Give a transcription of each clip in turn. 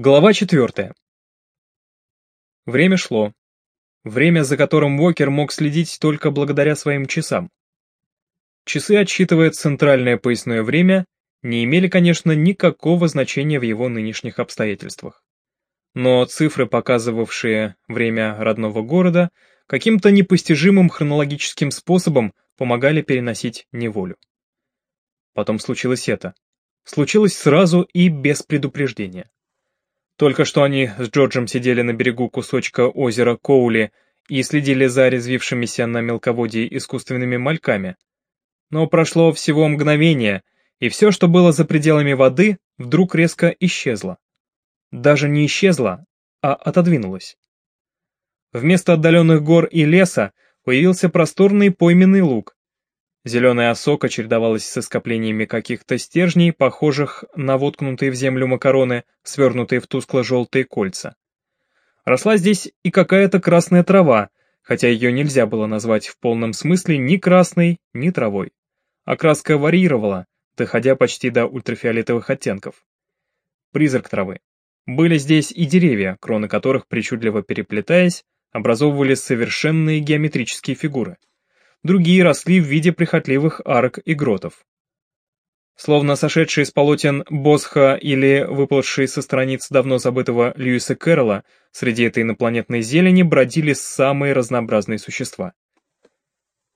Глава четвертая. Время шло. Время, за которым Уокер мог следить только благодаря своим часам. Часы, отсчитывая центральное поясное время, не имели, конечно, никакого значения в его нынешних обстоятельствах. Но цифры, показывавшие время родного города, каким-то непостижимым хронологическим способом помогали переносить неволю. Потом случилось это. Случилось сразу и без предупреждения. Только что они с Джорджем сидели на берегу кусочка озера Коули и следили за резвившимися на мелководье искусственными мальками. Но прошло всего мгновение, и все, что было за пределами воды, вдруг резко исчезло. Даже не исчезло, а отодвинулось. Вместо отдаленных гор и леса появился просторный пойменный луг, Зеленая осока чередовалась со скоплениями каких-то стержней, похожих на воткнутые в землю макароны, свернутые в тускло-желтые кольца. Росла здесь и какая-то красная трава, хотя ее нельзя было назвать в полном смысле ни красной, ни травой. Окраска варьировала, доходя почти до ультрафиолетовых оттенков. Призрак травы. Были здесь и деревья, кроны которых, причудливо переплетаясь, образовывали совершенные геометрические фигуры другие росли в виде прихотливых арок и гротов. Словно сошедшие с полотен Босха или выпавшие со страниц давно забытого Льюиса Кэрролла, среди этой инопланетной зелени бродили самые разнообразные существа.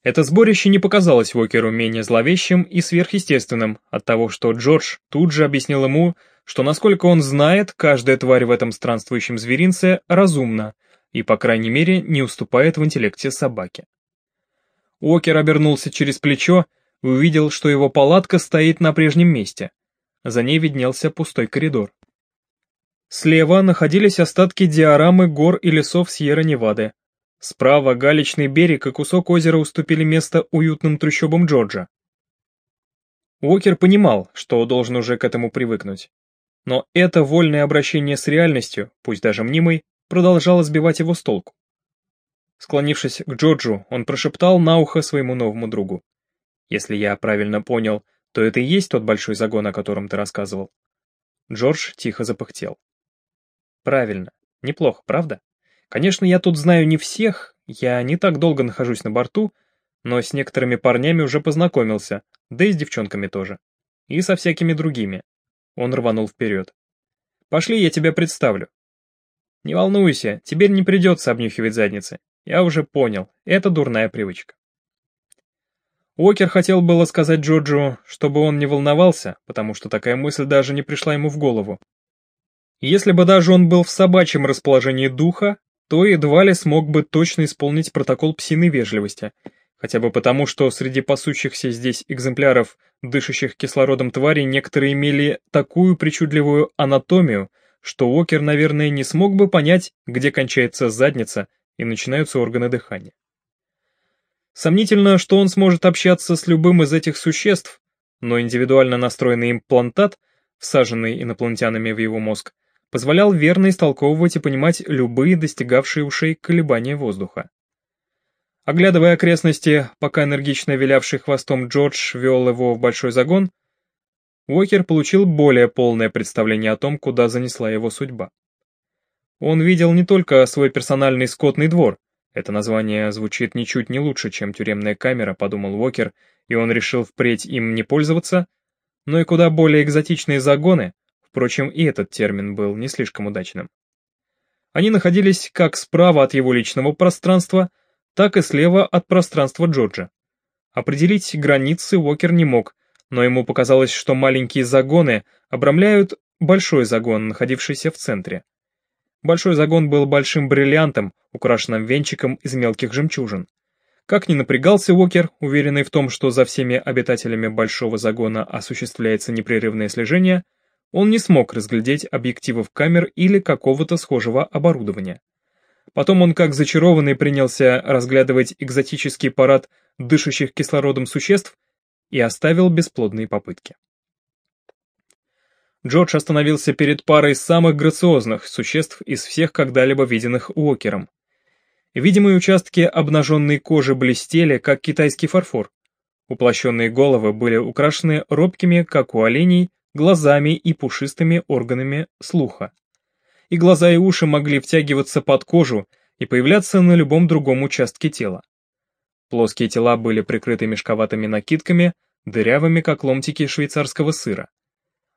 Это сборище не показалось Уокеру менее зловещим и сверхъестественным от того, что Джордж тут же объяснил ему, что, насколько он знает, каждая тварь в этом странствующем зверинце разумна и, по крайней мере, не уступает в интеллекте собаке. Уокер обернулся через плечо и увидел, что его палатка стоит на прежнем месте. За ней виднелся пустой коридор. Слева находились остатки диорамы гор и лесов Сьерра-Невады. Справа галечный берег и кусок озера уступили место уютным трущобам Джорджа. Уокер понимал, что должен уже к этому привыкнуть. Но это вольное обращение с реальностью, пусть даже мнимой, продолжало сбивать его с толку. Склонившись к Джорджу, он прошептал на ухо своему новому другу. «Если я правильно понял, то это и есть тот большой загон, о котором ты рассказывал». Джордж тихо запыхтел. «Правильно. Неплохо, правда? Конечно, я тут знаю не всех, я не так долго нахожусь на борту, но с некоторыми парнями уже познакомился, да и с девчонками тоже. И со всякими другими». Он рванул вперед. «Пошли, я тебя представлю». «Не волнуйся, теперь не придется обнюхивать задницы. Я уже понял, это дурная привычка. Уокер хотел было сказать Джорджу, чтобы он не волновался, потому что такая мысль даже не пришла ему в голову. Если бы даже он был в собачьем расположении духа, то едва ли смог бы точно исполнить протокол псиной вежливости, хотя бы потому, что среди пасущихся здесь экземпляров, дышащих кислородом тварей, некоторые имели такую причудливую анатомию, что Уокер, наверное, не смог бы понять, где кончается задница, и начинаются органы дыхания. Сомнительно, что он сможет общаться с любым из этих существ, но индивидуально настроенный имплантат, всаженный инопланетянами в его мозг, позволял верно истолковывать и понимать любые достигавшие ушей колебания воздуха. Оглядывая окрестности, пока энергично вилявший хвостом Джордж вел его в большой загон, Уокер получил более полное представление о том, куда занесла его судьба. Он видел не только свой персональный скотный двор, это название звучит ничуть не лучше, чем тюремная камера, подумал Уокер, и он решил впредь им не пользоваться, но и куда более экзотичные загоны, впрочем, и этот термин был не слишком удачным. Они находились как справа от его личного пространства, так и слева от пространства Джорджа. Определить границы Уокер не мог, но ему показалось, что маленькие загоны обрамляют большой загон, находившийся в центре. Большой загон был большим бриллиантом, украшенным венчиком из мелких жемчужин. Как ни напрягался Уокер, уверенный в том, что за всеми обитателями большого загона осуществляется непрерывное слежение, он не смог разглядеть объективов камер или какого-то схожего оборудования. Потом он как зачарованный принялся разглядывать экзотический парад дышащих кислородом существ и оставил бесплодные попытки. Джордж остановился перед парой самых грациозных существ из всех когда-либо виденных Уокером. Видимые участки обнаженной кожи блестели, как китайский фарфор. Уплощенные головы были украшены робкими, как у оленей, глазами и пушистыми органами слуха. и глаза и уши могли втягиваться под кожу и появляться на любом другом участке тела. Плоские тела были прикрыты мешковатыми накидками, дырявыми, как ломтики швейцарского сыра.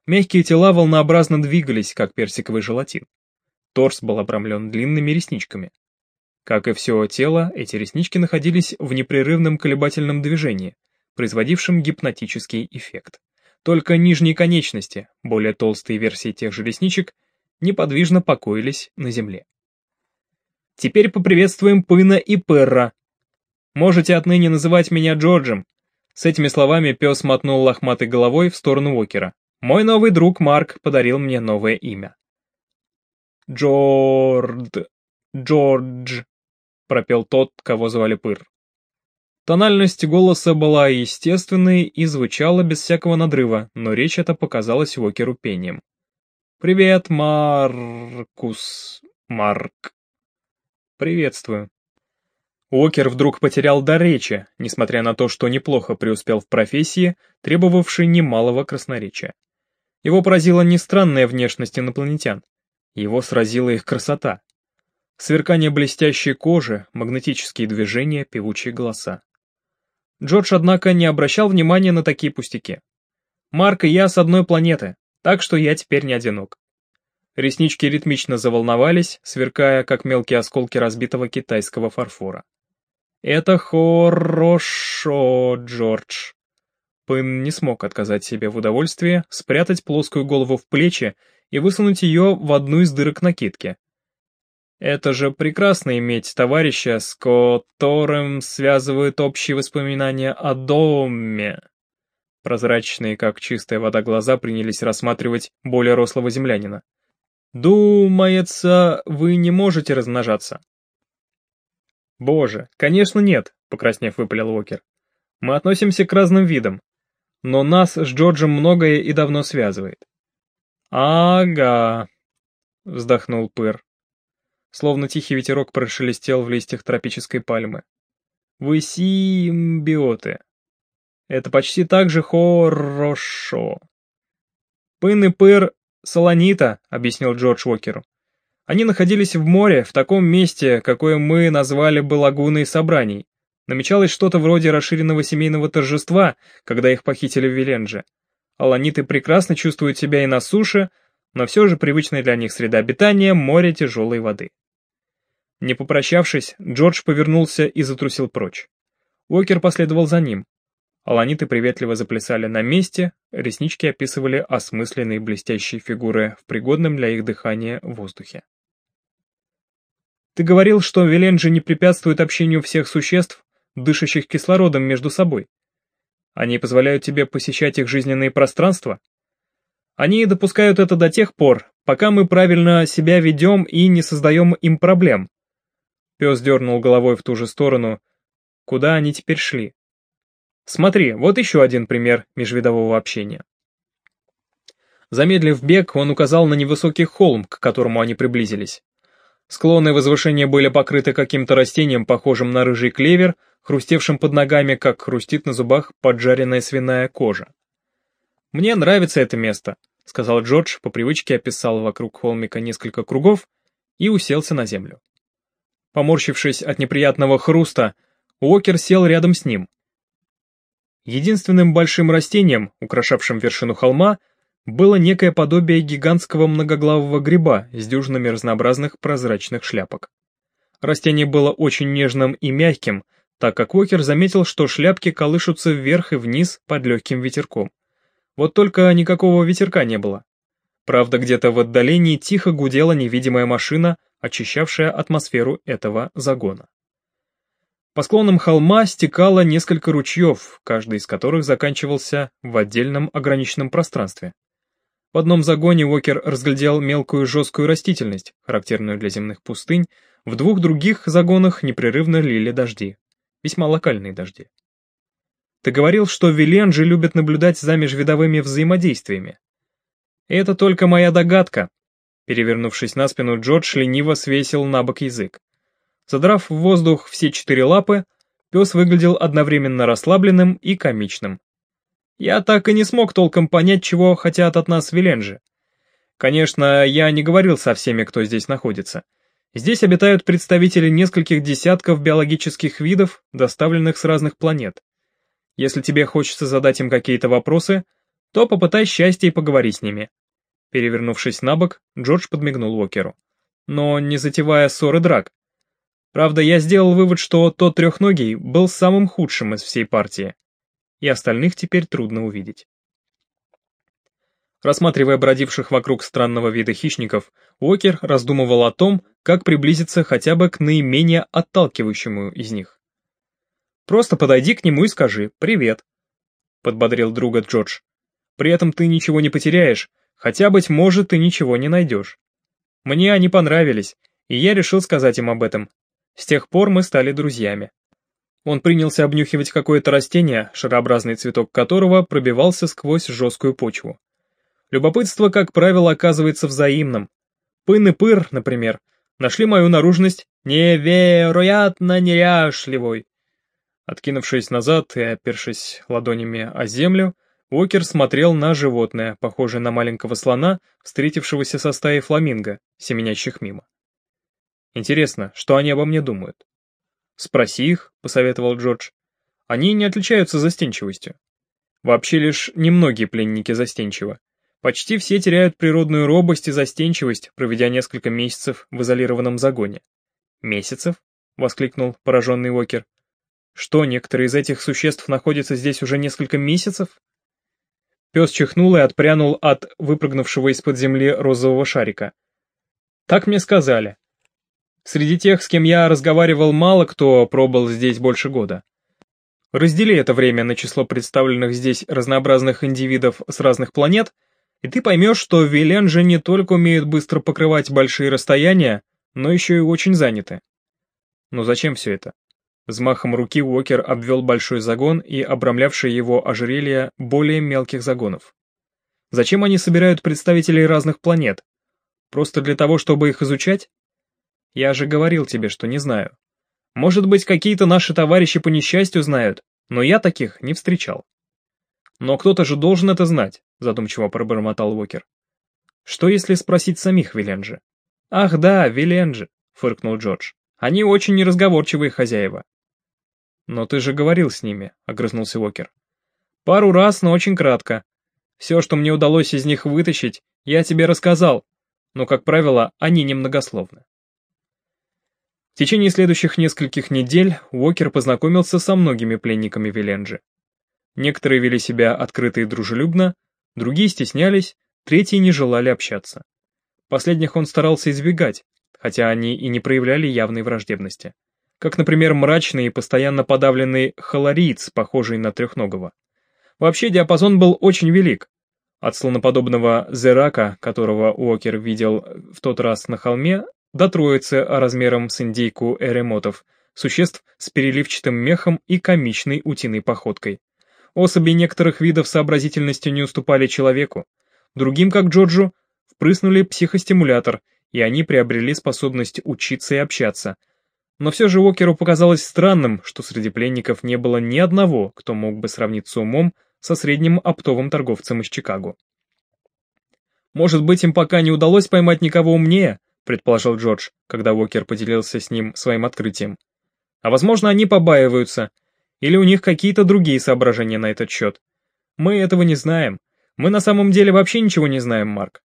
Мягкие тела волнообразно двигались, как персиковый желатин. Торс был обрамлен длинными ресничками. Как и все тело, эти реснички находились в непрерывном колебательном движении, производившем гипнотический эффект. Только нижние конечности, более толстые версии тех же ресничек, неподвижно покоились на земле. Теперь поприветствуем Пына и Перра. Можете отныне называть меня Джорджем. С этими словами пес мотнул лохматой головой в сторону Уокера. Мой новый друг Марк подарил мне новое имя. Джорд... Джордж, пропел тот, кого звали Пыр. Тональность голоса была естественной и звучала без всякого надрыва, но речь эта показалась Уокеру пением. «Привет, Маркус... Марк...» «Приветствую». Уокер вдруг потерял дар речи, несмотря на то, что неплохо преуспел в профессии, требовавшей немалого красноречия. Его поразила не странная внешность инопланетян, его сразила их красота. Сверкание блестящей кожи, магнетические движения, певучие голоса. Джордж, однако, не обращал внимания на такие пустяки. «Марк и я с одной планеты, так что я теперь не одинок». Реснички ритмично заволновались, сверкая, как мелкие осколки разбитого китайского фарфора. «Это хорошо, Джордж». Пын не смог отказать себе в удовольствии спрятать плоскую голову в плечи и высунуть ее в одну из дырок накидки. Это же прекрасно иметь товарища, с которым связывают общие воспоминания о доме. Прозрачные, как чистая вода, глаза принялись рассматривать более рослого землянина. «Думается, вы не можете размножаться?» «Боже, конечно нет», — покраснев выпалил Уокер. «Мы относимся к разным видам, но нас с Джорджем многое и давно связывает. «Ага», — вздохнул Пыр. Словно тихий ветерок прошелестел в листьях тропической пальмы. «Вы симбиоты. Это почти так же хорошо». «Пын и Пыр — солонита», — объяснил Джордж Уокеру. Они находились в море, в таком месте, какое мы назвали бы лагуной собраний. Намечалось что-то вроде расширенного семейного торжества, когда их похитили в Виленже. Аланиты прекрасно чувствуют себя и на суше, но все же привычная для них среда обитания – море тяжелой воды. Не попрощавшись, Джордж повернулся и затрусил прочь. Уокер последовал за ним. Аланиты приветливо заплясали на месте, реснички описывали осмысленные блестящие фигуры в пригодном для их дыхания воздухе. «Ты говорил, что Веленджи не препятствует общению всех существ, дышащих кислородом между собой», они позволяют тебе посещать их жизненные пространства? Они допускают это до тех пор, пока мы правильно себя ведем и не создаем им проблем. Пес дернул головой в ту же сторону, куда они теперь шли. Смотри, вот еще один пример межвидового общения. Замедлив бег, он указал на невысокий холм, к которому они приблизились. Склоны возвышения были покрыты каким-то растением, похожим на рыжий клевер, хрустевшим под ногами, как хрустит на зубах поджаренная свиная кожа. «Мне нравится это место», — сказал Джордж, по привычке описал вокруг холмика несколько кругов и уселся на землю. Поморщившись от неприятного хруста, Уокер сел рядом с ним. Единственным большим растением, украшавшим вершину холма, было некое подобие гигантского многоглавого гриба с дюжинами разнообразных прозрачных шляпок. Растение было очень нежным и мягким, так как Уокер заметил, что шляпки колышутся вверх и вниз под легким ветерком. Вот только никакого ветерка не было. Правда, где-то в отдалении тихо гудела невидимая машина, очищавшая атмосферу этого загона. По склонам холма стекало несколько ручьев, каждый из которых заканчивался в отдельном ограниченном пространстве. В одном загоне Уокер разглядел мелкую жесткую растительность, характерную для земных пустынь, в двух других загонах непрерывно лили дожди весьма локальные дожди. Ты говорил, что Виленджи любят наблюдать за межвидовыми взаимодействиями. Это только моя догадка. Перевернувшись на спину, Джордж лениво свесил на бок язык. Задрав в воздух все четыре лапы, пес выглядел одновременно расслабленным и комичным. Я так и не смог толком понять, чего хотят от нас Виленджи. Конечно, я не говорил со всеми, кто здесь находится. Здесь обитают представители нескольких десятков биологических видов, доставленных с разных планет. Если тебе хочется задать им какие-то вопросы, то попытай счастье и поговори с ними. Перевернувшись на бок, Джордж подмигнул Уокеру. Но не затевая ссоры драк. Правда, я сделал вывод, что тот трехногий был самым худшим из всей партии. И остальных теперь трудно увидеть. Рассматривая бродивших вокруг странного вида хищников, Уокер раздумывал о том, как приблизиться хотя бы к наименее отталкивающему из них. «Просто подойди к нему и скажи «Привет», — подбодрил друга Джордж. «При этом ты ничего не потеряешь, хотя, быть может, ты ничего не найдешь. Мне они понравились, и я решил сказать им об этом. С тех пор мы стали друзьями». Он принялся обнюхивать какое-то растение, шарообразный цветок которого пробивался сквозь жесткую почву. Любопытство, как правило, оказывается взаимным. Пын и пыр, например, нашли мою наружность невероятно неряшливой. Откинувшись назад и опершись ладонями о землю, Уокер смотрел на животное, похожее на маленького слона, встретившегося со стаей фламинго, семенящих мимо. Интересно, что они обо мне думают? «Спроси их», — посоветовал Джордж. «Они не отличаются застенчивостью. Вообще лишь немногие пленники застенчивы. Почти все теряют природную робость и застенчивость, проведя несколько месяцев в изолированном загоне. «Месяцев?» — воскликнул пораженный Уокер. «Что, некоторые из этих существ находятся здесь уже несколько месяцев?» Пес чихнул и отпрянул от выпрыгнувшего из-под земли розового шарика. «Так мне сказали. Среди тех, с кем я разговаривал, мало кто пробыл здесь больше года. Раздели это время на число представленных здесь разнообразных индивидов с разных планет — и ты поймешь, что Виленджи не только умеют быстро покрывать большие расстояния, но еще и очень заняты. Но зачем все это? Взмахом руки Уокер обвел большой загон и обрамлявшее его ожерелье более мелких загонов. Зачем они собирают представителей разных планет? Просто для того, чтобы их изучать? Я же говорил тебе, что не знаю. Может быть, какие-то наши товарищи по несчастью знают, но я таких не встречал. Но кто-то же должен это знать, задумчиво пробормотал Уокер. Что если спросить самих Виленджи? Ах да, Виленджи, фыркнул Джордж. Они очень неразговорчивые хозяева. Но ты же говорил с ними, огрызнулся Уокер. Пару раз, но очень кратко. Все, что мне удалось из них вытащить, я тебе рассказал, но, как правило, они немногословны. В течение следующих нескольких недель Уокер познакомился со многими пленниками Виленджи. Некоторые вели себя открыто и дружелюбно, другие стеснялись, третьи не желали общаться. Последних он старался избегать, хотя они и не проявляли явной враждебности. Как, например, мрачный и постоянно подавленный холориец, похожий на трехногого. Вообще диапазон был очень велик. От слоноподобного зерака, которого Уокер видел в тот раз на холме, до троицы размером с индейку эремотов, существ с переливчатым мехом и комичной утиной походкой. Особи некоторых видов сообразительностью не уступали человеку. Другим, как Джорджу, впрыснули психостимулятор, и они приобрели способность учиться и общаться. Но все же Уокеру показалось странным, что среди пленников не было ни одного, кто мог бы сравниться умом со средним оптовым торговцем из Чикаго. «Может быть, им пока не удалось поймать никого умнее», предположил Джордж, когда Уокер поделился с ним своим открытием. «А возможно, они побаиваются, или у них какие-то другие соображения на этот счет? Мы этого не знаем. Мы на самом деле вообще ничего не знаем, Марк.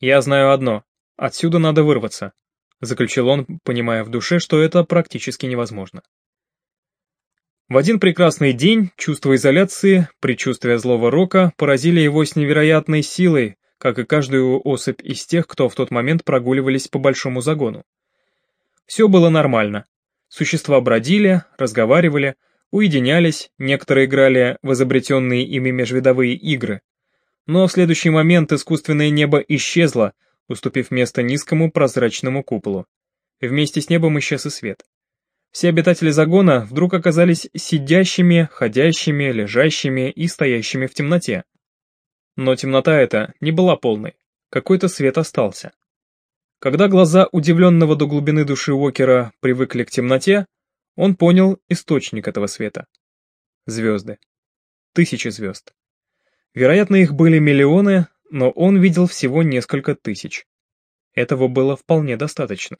Я знаю одно. Отсюда надо вырваться, заключил он, понимая в душе, что это практически невозможно. В один прекрасный день чувство изоляции, предчувствие злого рока поразили его с невероятной силой, как и каждую особь из тех, кто в тот момент прогуливались по большому загону. Все было нормально. Существа бродили, разговаривали, уединялись, некоторые играли в изобретенные ими межвидовые игры. Но в следующий момент искусственное небо исчезло, уступив место низкому прозрачному куполу. Вместе с небом исчез и свет. Все обитатели загона вдруг оказались сидящими, ходящими, лежащими и стоящими в темноте. Но темнота эта не была полной, какой-то свет остался. Когда глаза удивленного до глубины души Уокера привыкли к темноте, он понял источник этого света. Звезды. Тысячи звезд. Вероятно, их были миллионы, но он видел всего несколько тысяч. Этого было вполне достаточно.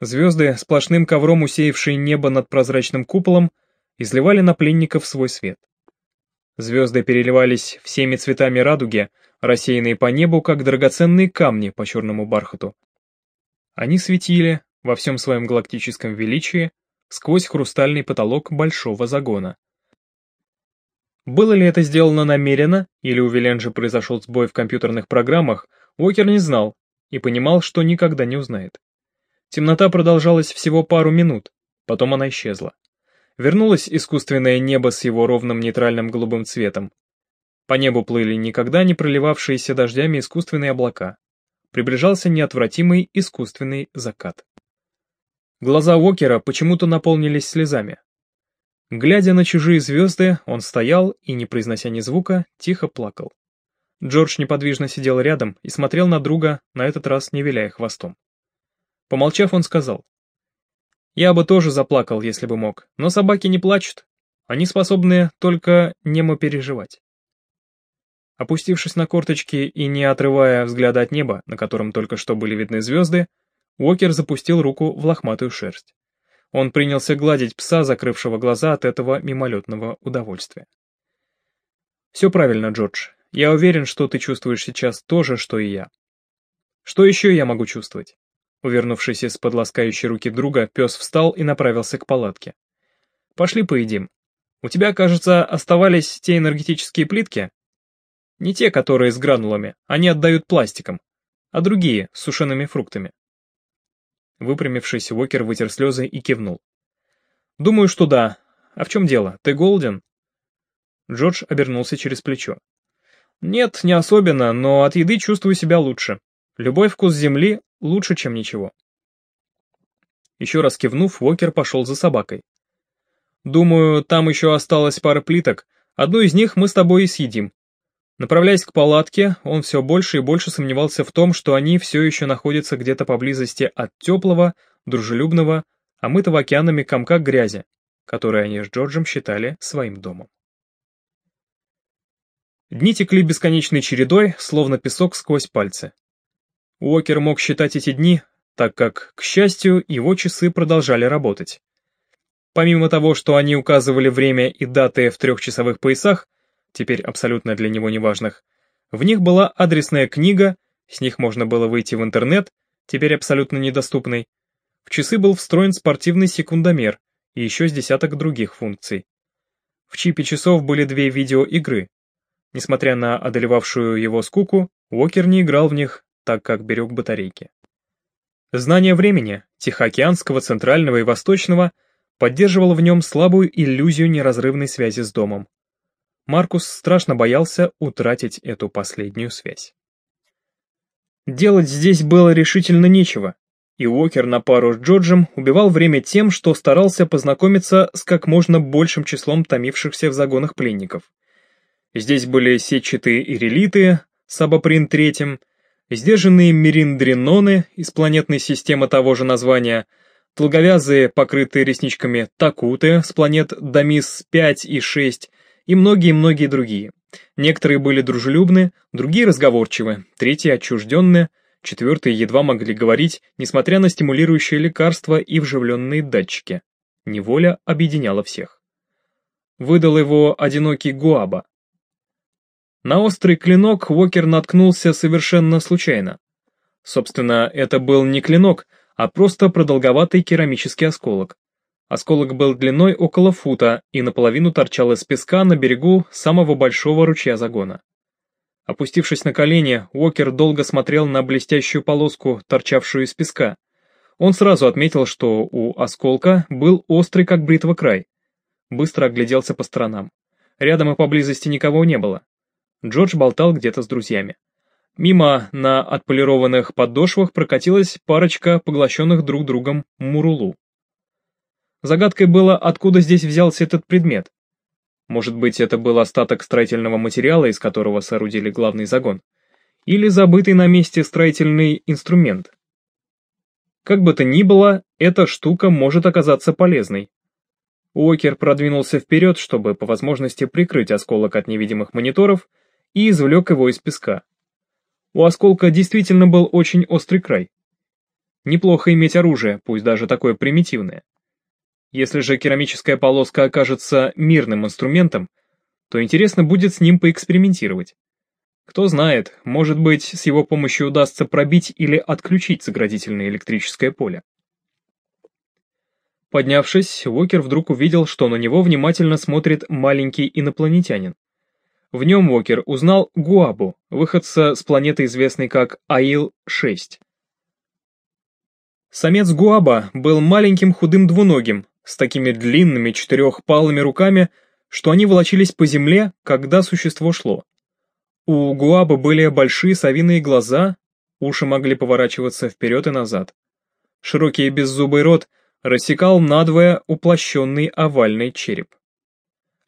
Звезды, сплошным ковром усеявшие небо над прозрачным куполом, изливали на пленников свой свет. Звезды переливались всеми цветами радуги, рассеянные по небу, как драгоценные камни по черному бархату. Они светили во всем своем галактическом величии сквозь хрустальный потолок большого загона. Было ли это сделано намеренно, или у Виленджи произошел сбой в компьютерных программах, Уокер не знал и понимал, что никогда не узнает. Темнота продолжалась всего пару минут, потом она исчезла. Вернулось искусственное небо с его ровным нейтральным голубым цветом. По небу плыли никогда не проливавшиеся дождями искусственные облака. Приближался неотвратимый искусственный закат. Глаза Уокера почему-то наполнились слезами. Глядя на чужие звезды, он стоял и, не произнося ни звука, тихо плакал. Джордж неподвижно сидел рядом и смотрел на друга, на этот раз не виляя хвостом. Помолчав, он сказал. «Я бы тоже заплакал, если бы мог, но собаки не плачут. Они способны только немо переживать». Опустившись на корточки и не отрывая взгляда от неба, на котором только что были видны звезды, Уокер запустил руку в лохматую шерсть. Он принялся гладить пса, закрывшего глаза от этого мимолетного удовольствия. «Все правильно, Джордж. Я уверен, что ты чувствуешь сейчас то же, что и я. Что еще я могу чувствовать?» Увернувшись из-под ласкающей руки друга, пес встал и направился к палатке. «Пошли поедим. У тебя, кажется, оставались те энергетические плитки? Не те, которые с гранулами, они отдают пластиком, а другие, с сушеными фруктами. Выпрямившись, Уокер вытер слезы и кивнул. «Думаю, что да. А в чем дело? Ты голоден?» Джордж обернулся через плечо. «Нет, не особенно, но от еды чувствую себя лучше. Любой вкус земли лучше, чем ничего». Еще раз кивнув, Уокер пошел за собакой. «Думаю, там еще осталось пара плиток. Одну из них мы с тобой и съедим. Направляясь к палатке, он все больше и больше сомневался в том, что они все еще находятся где-то поблизости от теплого, дружелюбного, омытого океанами комка грязи, который они с Джорджем считали своим домом. Дни текли бесконечной чередой, словно песок сквозь пальцы. Уокер мог считать эти дни, так как, к счастью, его часы продолжали работать. Помимо того, что они указывали время и даты в трехчасовых поясах, теперь абсолютно для него неважных. В них была адресная книга, с них можно было выйти в интернет, теперь абсолютно недоступный. В часы был встроен спортивный секундомер и еще с десяток других функций. В чипе часов были две видеоигры. Несмотря на одолевавшую его скуку, Уокер не играл в них, так как берег батарейки. Знание времени, Тихоокеанского, Центрального и Восточного, поддерживало в нем слабую иллюзию неразрывной связи с домом. Маркус страшно боялся утратить эту последнюю связь. Делать здесь было решительно нечего, и Уокер на пару с Джорджем убивал время тем, что старался познакомиться с как можно большим числом томившихся в загонах пленников. Здесь были сетчатые ирелиты, Сабаприн третьим, сдержанные мериндриноны из планетной системы того же названия, долговязые, покрытые ресничками такуты с планет Дамис-5 и 6, и многие-многие другие. Некоторые были дружелюбны, другие разговорчивы, третьи отчужденные, четвертые едва могли говорить, несмотря на стимулирующие лекарства и вживленные датчики. Неволя объединяла всех. Выдал его одинокий Гуаба. На острый клинок Уокер наткнулся совершенно случайно. Собственно, это был не клинок, а просто продолговатый керамический осколок. Осколок был длиной около фута и наполовину торчал из песка на берегу самого большого ручья загона. Опустившись на колени, Уокер долго смотрел на блестящую полоску, торчавшую из песка. Он сразу отметил, что у осколка был острый как бритва край. Быстро огляделся по сторонам. Рядом и поблизости никого не было. Джордж болтал где-то с друзьями. Мимо на отполированных подошвах прокатилась парочка поглощенных друг другом мурулу. Загадкой было, откуда здесь взялся этот предмет. Может быть, это был остаток строительного материала, из которого соорудили главный загон. Или забытый на месте строительный инструмент. Как бы то ни было, эта штука может оказаться полезной. Уокер продвинулся вперед, чтобы по возможности прикрыть осколок от невидимых мониторов, и извлек его из песка. У осколка действительно был очень острый край. Неплохо иметь оружие, пусть даже такое примитивное. Если же керамическая полоска окажется мирным инструментом, то интересно будет с ним поэкспериментировать. Кто знает, может быть, с его помощью удастся пробить или отключить заградительное электрическое поле. Поднявшись, Уокер вдруг увидел, что на него внимательно смотрит маленький инопланетянин. В нем Уокер узнал Гуабу, выходца с планеты, известной как Аил-6. Самец Гуаба был маленьким худым двуногим, с такими длинными четырехпалыми руками, что они волочились по земле, когда существо шло. У Гуаба были большие совиные глаза, уши могли поворачиваться вперед и назад. Широкий беззубый рот рассекал надвое уплощенный овальный череп.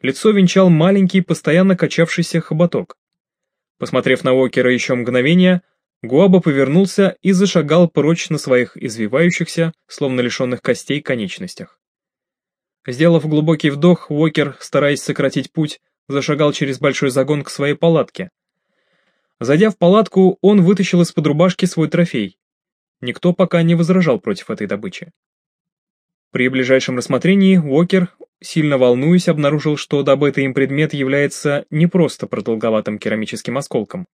Лицо венчал маленький, постоянно качавшийся хоботок. Посмотрев на Уокера еще мгновение, Гуаба повернулся и зашагал прочь на своих извивающихся, словно лишенных костей, конечностях. Сделав глубокий вдох, Уокер, стараясь сократить путь, зашагал через большой загон к своей палатке. Зайдя в палатку, он вытащил из-под рубашки свой трофей. Никто пока не возражал против этой добычи. При ближайшем рассмотрении Уокер сильно волнуясь, обнаружил, что добытый им предмет является не просто продолговатым керамическим осколком.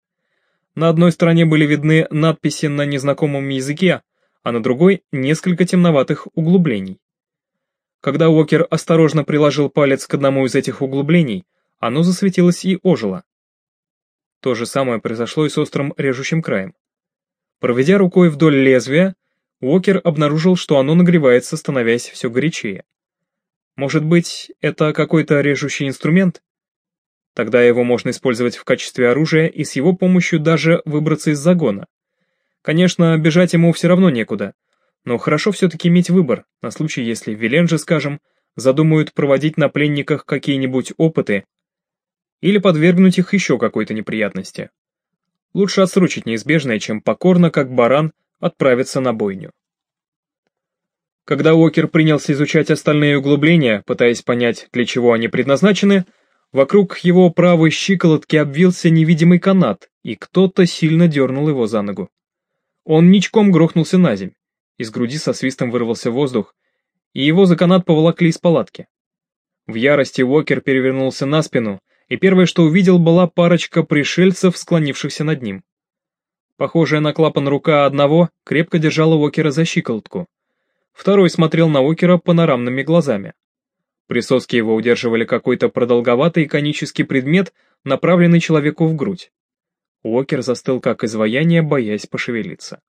На одной стороне были видны надписи на незнакомом языке, а на другой — несколько темноватых углублений. Когда Уокер осторожно приложил палец к одному из этих углублений, оно засветилось и ожило. То же самое произошло и с острым режущим краем. Проведя рукой вдоль лезвия, Уокер обнаружил, что оно нагревается, становясь все горячее. Может быть, это какой-то режущий инструмент? Тогда его можно использовать в качестве оружия и с его помощью даже выбраться из загона. Конечно, бежать ему все равно некуда, но хорошо все-таки иметь выбор, на случай, если Виленджи, скажем, задумают проводить на пленниках какие-нибудь опыты или подвергнуть их еще какой-то неприятности. Лучше отсрочить неизбежное, чем покорно, как баран, отправиться на бойню. Когда Уокер принялся изучать остальные углубления, пытаясь понять, для чего они предназначены, вокруг его правой щиколотки обвился невидимый канат, и кто-то сильно дернул его за ногу. Он ничком грохнулся на земь, из груди со свистом вырвался воздух, и его за канат поволокли из палатки. В ярости Уокер перевернулся на спину, и первое, что увидел, была парочка пришельцев, склонившихся над ним. Похожая на клапан рука одного крепко держала Уокера за щиколотку, Второй смотрел на Окера панорамными глазами. Присоски его удерживали какой-то продолговатый конический предмет, направленный человеку в грудь. Уокер застыл как изваяние, боясь пошевелиться.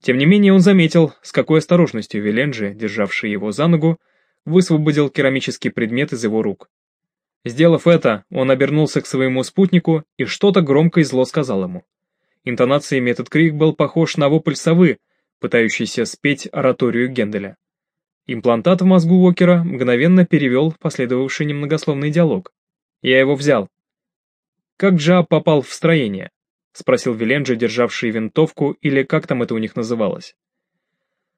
Тем не менее он заметил, с какой осторожностью Виленджи, державший его за ногу, высвободил керамический предмет из его рук. Сделав это, он обернулся к своему спутнику и что-то громко и зло сказал ему. Интонациями этот крик был похож на вопль совы, пытающийся спеть ораторию Генделя. Имплантат в мозгу Уокера мгновенно перевел последовавший немногословный диалог. «Я его взял». «Как Джа попал в строение?» — спросил Виленджи, державший винтовку, или как там это у них называлось.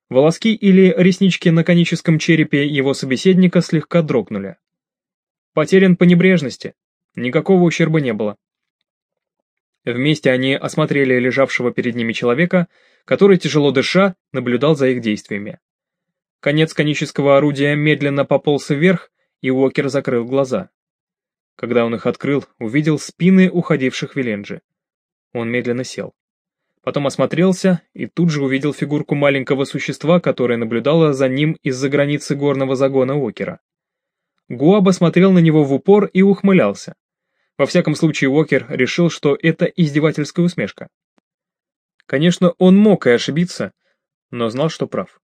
Волоски или реснички на коническом черепе его собеседника слегка дрогнули. Потерян по небрежности. Никакого ущерба не было. Вместе они осмотрели лежавшего перед ними человека который, тяжело дыша, наблюдал за их действиями. Конец конического орудия медленно пополз вверх, и Уокер закрыл глаза. Когда он их открыл, увидел спины уходивших Виленджи. Он медленно сел. Потом осмотрелся и тут же увидел фигурку маленького существа, которое наблюдало за ним из-за границы горного загона Уокера. Гуаба смотрел на него в упор и ухмылялся. Во всяком случае, Уокер решил, что это издевательская усмешка. Конечно, он мог и ошибиться, но знал, что прав.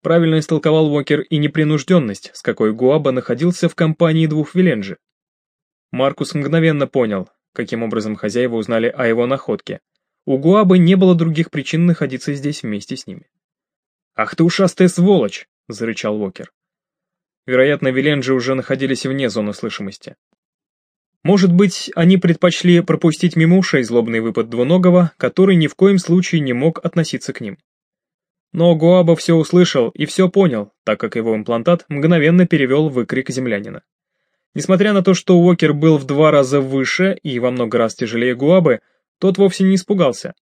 Правильно истолковал Уокер и непринужденность, с какой Гуаба находился в компании двух Виленджи. Маркус мгновенно понял, каким образом хозяева узнали о его находке. У Гуабы не было других причин находиться здесь вместе с ними. «Ах ты ушастая сволочь!» — зарычал Уокер. Вероятно, Виленджи уже находились вне зоны слышимости. Может быть, они предпочли пропустить мимо ушей злобный выпад двуногого, который ни в коем случае не мог относиться к ним. Но Гуаба все услышал и все понял, так как его имплантат мгновенно перевел выкрик землянина. Несмотря на то, что Уокер был в два раза выше и во много раз тяжелее Гуабы, Тот вовсе не испугался.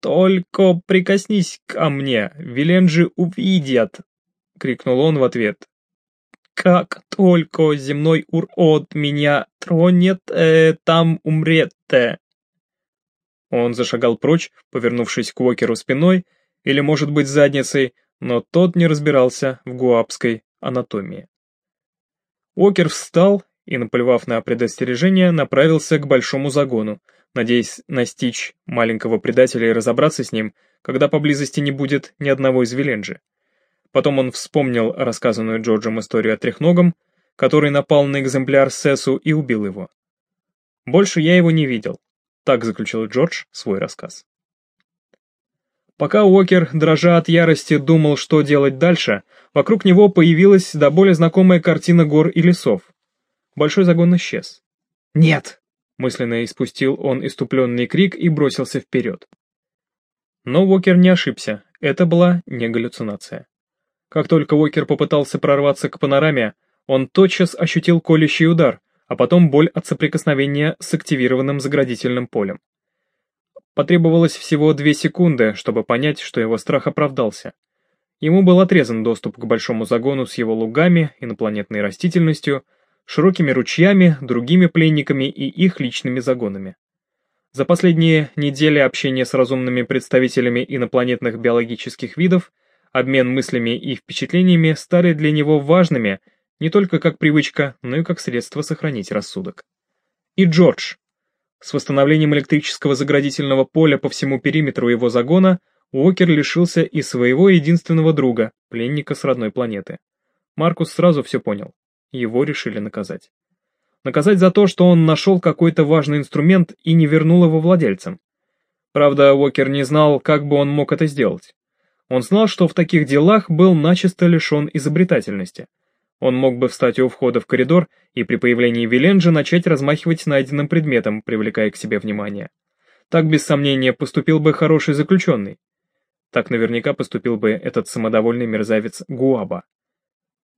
«Только прикоснись ко мне, Виленджи увидят!» — крикнул он в ответ. «Как только земной урод меня тронет, э, там умрет-то!» Он зашагал прочь, повернувшись к Уокеру спиной, или, может быть, задницей, но тот не разбирался в гуапской анатомии. Уокер встал и, наплевав на предостережение, направился к большому загону, надеясь настичь маленького предателя и разобраться с ним, когда поблизости не будет ни одного из Виленджи. Потом он вспомнил рассказанную Джорджем историю о трехногом, который напал на экземпляр Сесу и убил его. «Больше я его не видел», — так заключил Джордж свой рассказ. Пока Уокер, дрожа от ярости, думал, что делать дальше, вокруг него появилась до боли знакомая картина гор и лесов. Большой загон исчез. «Нет!» — мысленно испустил он иступленный крик и бросился вперед. Но Уокер не ошибся, это была не галлюцинация. Как только Уокер попытался прорваться к панораме, он тотчас ощутил колющий удар, а потом боль от соприкосновения с активированным заградительным полем. Потребовалось всего две секунды, чтобы понять, что его страх оправдался. Ему был отрезан доступ к большому загону с его лугами, инопланетной растительностью, широкими ручьями, другими пленниками и их личными загонами. За последние недели общения с разумными представителями инопланетных биологических видов, обмен мыслями и впечатлениями стали для него важными не только как привычка, но и как средство сохранить рассудок. И Джордж, с восстановлением электрического заградительного поля по всему периметру его загона Уокер лишился и своего единственного друга, пленника с родной планеты. Маркус сразу все понял. Его решили наказать. Наказать за то, что он нашел какой-то важный инструмент и не вернул его владельцам. Правда, Уокер не знал, как бы он мог это сделать. Он знал, что в таких делах был начисто лишен изобретательности — он мог бы встать у входа в коридор и при появлении Виленджа начать размахивать найденным предметом, привлекая к себе внимание. Так, без сомнения, поступил бы хороший заключенный. Так наверняка поступил бы этот самодовольный мерзавец Гуаба.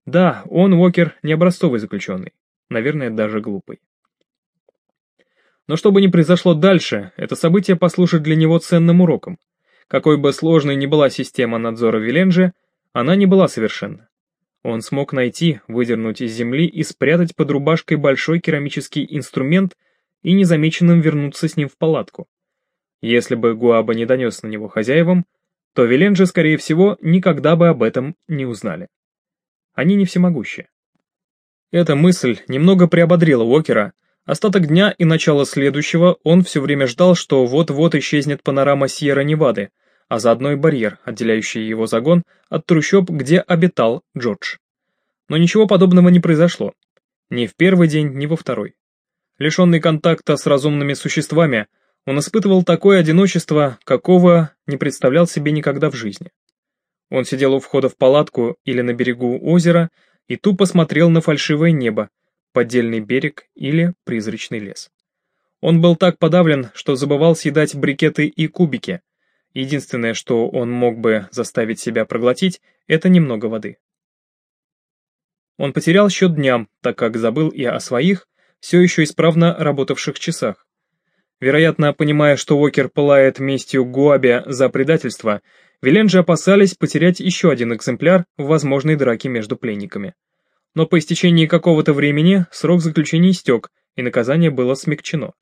Да, он, Уокер, не образцовый заключенный. Наверное, даже глупый. Но что бы ни произошло дальше, это событие послужит для него ценным уроком. Какой бы сложной ни была система надзора Виленджа, она не была совершенна. Он смог найти, выдернуть из земли и спрятать под рубашкой большой керамический инструмент и незамеченным вернуться с ним в палатку. Если бы Гуаба не донес на него хозяевам, то Виленджи, скорее всего, никогда бы об этом не узнали. Они не всемогущие. Эта мысль немного приободрила Уокера. Остаток дня и начало следующего он все время ждал, что вот-вот исчезнет панорама Сьерра-Невады, а заодно и барьер, отделяющий его загон от трущоб, где обитал Джордж. Но ничего подобного не произошло. Ни в первый день, ни во второй. Лишенный контакта с разумными существами, он испытывал такое одиночество, какого не представлял себе никогда в жизни. Он сидел у входа в палатку или на берегу озера и тупо смотрел на фальшивое небо, поддельный берег или призрачный лес. Он был так подавлен, что забывал съедать брикеты и кубики, Единственное, что он мог бы заставить себя проглотить, это немного воды. Он потерял счет дням, так как забыл и о своих, все еще исправно работавших часах. Вероятно, понимая, что Уокер пылает местью Гуабе за предательство, Виленджи опасались потерять еще один экземпляр в возможной драке между пленниками. Но по истечении какого-то времени срок заключения истек, и наказание было смягчено.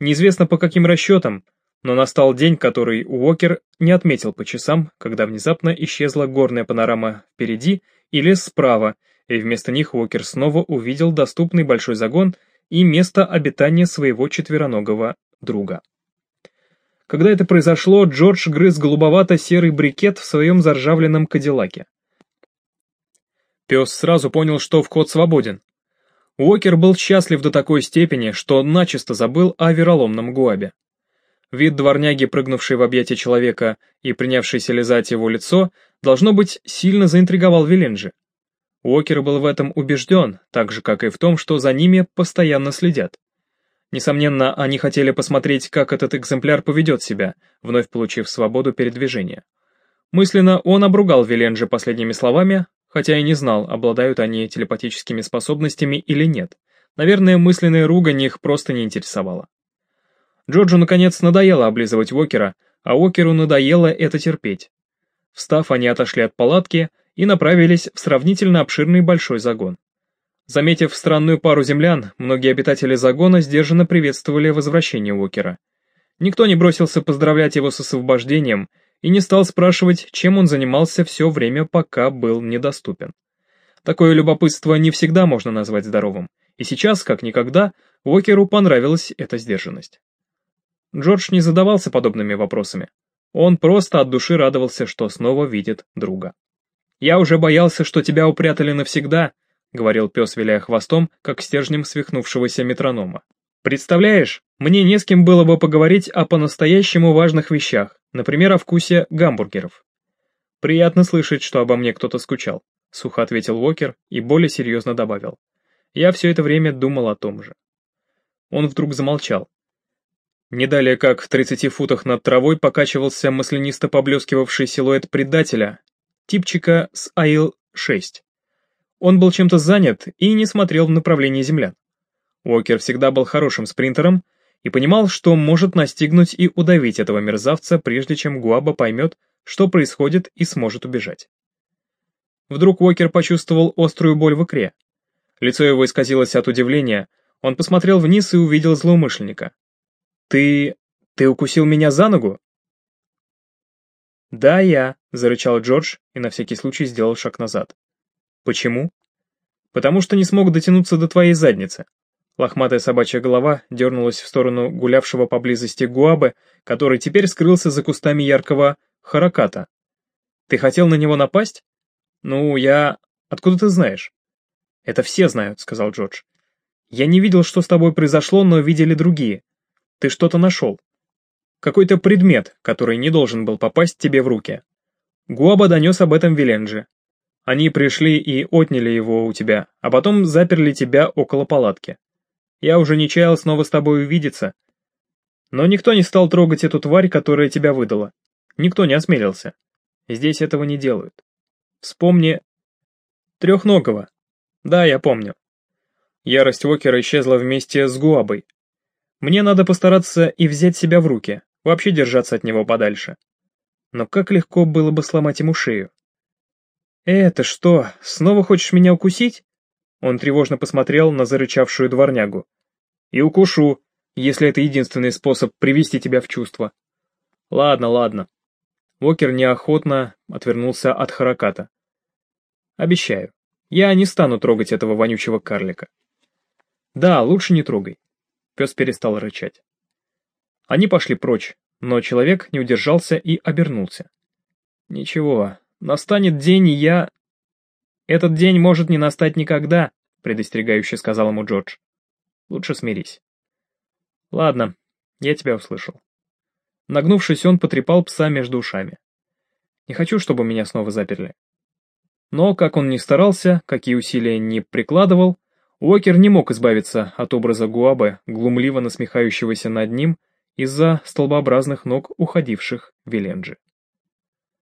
Неизвестно по каким расчетам, но настал день, который Уокер не отметил по часам, когда внезапно исчезла горная панорама впереди и лес справа, и вместо них Уокер снова увидел доступный большой загон и место обитания своего четвероногого друга. Когда это произошло, Джордж грыз голубовато-серый брикет в своем заржавленном кадиллаке. Пес сразу понял, что вход свободен. Уокер был счастлив до такой степени, что начисто забыл о вероломном Гуабе. Вид дворняги, прыгнувшей в объятия человека и принявшейся лизать его лицо, должно быть, сильно заинтриговал Виленджи. Уокер был в этом убежден, так же, как и в том, что за ними постоянно следят. Несомненно, они хотели посмотреть, как этот экземпляр поведет себя, вновь получив свободу передвижения. Мысленно он обругал Виленджи последними словами, хотя и не знал, обладают они телепатическими способностями или нет. Наверное, мысленная ругань их просто не интересовала. Джорджу, наконец, надоело облизывать Уокера, а Уокеру надоело это терпеть. Встав, они отошли от палатки и направились в сравнительно обширный большой загон. Заметив странную пару землян, многие обитатели загона сдержанно приветствовали возвращение Уокера. Никто не бросился поздравлять его с освобождением и не стал спрашивать, чем он занимался все время, пока был недоступен. Такое любопытство не всегда можно назвать здоровым, и сейчас, как никогда, Уокеру понравилась эта сдержанность. Джордж не задавался подобными вопросами. Он просто от души радовался, что снова видит друга. «Я уже боялся, что тебя упрятали навсегда», — говорил пес, виляя хвостом, как стержнем свихнувшегося метронома. «Представляешь, мне не с кем было бы поговорить о по-настоящему важных вещах, например, о вкусе гамбургеров». «Приятно слышать, что обо мне кто-то скучал», — сухо ответил Уокер и более серьезно добавил. «Я все это время думал о том же». Он вдруг замолчал, не далее как в 30 футах над травой покачивался маслянисто поблескивавший силуэт предателя, типчика с АИЛ-6. Он был чем-то занят и не смотрел в направлении землян. Уокер всегда был хорошим спринтером и понимал, что может настигнуть и удавить этого мерзавца, прежде чем Гуаба поймет, что происходит и сможет убежать. Вдруг Уокер почувствовал острую боль в икре. Лицо его исказилось от удивления, он посмотрел вниз и увидел злоумышленника. «Ты... ты укусил меня за ногу?» «Да, я», — зарычал Джордж и на всякий случай сделал шаг назад. «Почему?» «Потому что не смог дотянуться до твоей задницы». Лохматая собачья голова дернулась в сторону гулявшего поблизости Гуабы, который теперь скрылся за кустами яркого хараката. «Ты хотел на него напасть?» «Ну, я... Откуда ты знаешь?» «Это все знают», — сказал Джордж. «Я не видел, что с тобой произошло, но видели другие. Ты что-то нашел. Какой-то предмет, который не должен был попасть тебе в руки. Гуаба донес об этом Виленджи. Они пришли и отняли его у тебя, а потом заперли тебя около палатки. Я уже не чаял снова с тобой увидеться. Но никто не стал трогать эту тварь, которая тебя выдала. Никто не осмелился. Здесь этого не делают. Вспомни... Трехногого. Да, я помню. Ярость Уокера исчезла вместе с Гуабой, мне надо постараться и взять себя в руки, вообще держаться от него подальше. Но как легко было бы сломать ему шею. «Это что, снова хочешь меня укусить?» Он тревожно посмотрел на зарычавшую дворнягу. «И укушу, если это единственный способ привести тебя в чувство». «Ладно, ладно». Уокер неохотно отвернулся от Хараката. «Обещаю, я не стану трогать этого вонючего карлика». «Да, лучше не трогай. Пес перестал рычать. Они пошли прочь, но человек не удержался и обернулся. «Ничего, настанет день, и я...» «Этот день может не настать никогда», — предостерегающе сказал ему Джордж. «Лучше смирись». «Ладно, я тебя услышал». Нагнувшись, он потрепал пса между ушами. «Не хочу, чтобы меня снова заперли». Но, как он ни старался, какие усилия не прикладывал, Уокер не мог избавиться от образа Гуабе, глумливо насмехающегося над ним из-за столбообразных ног уходивших Виленджи.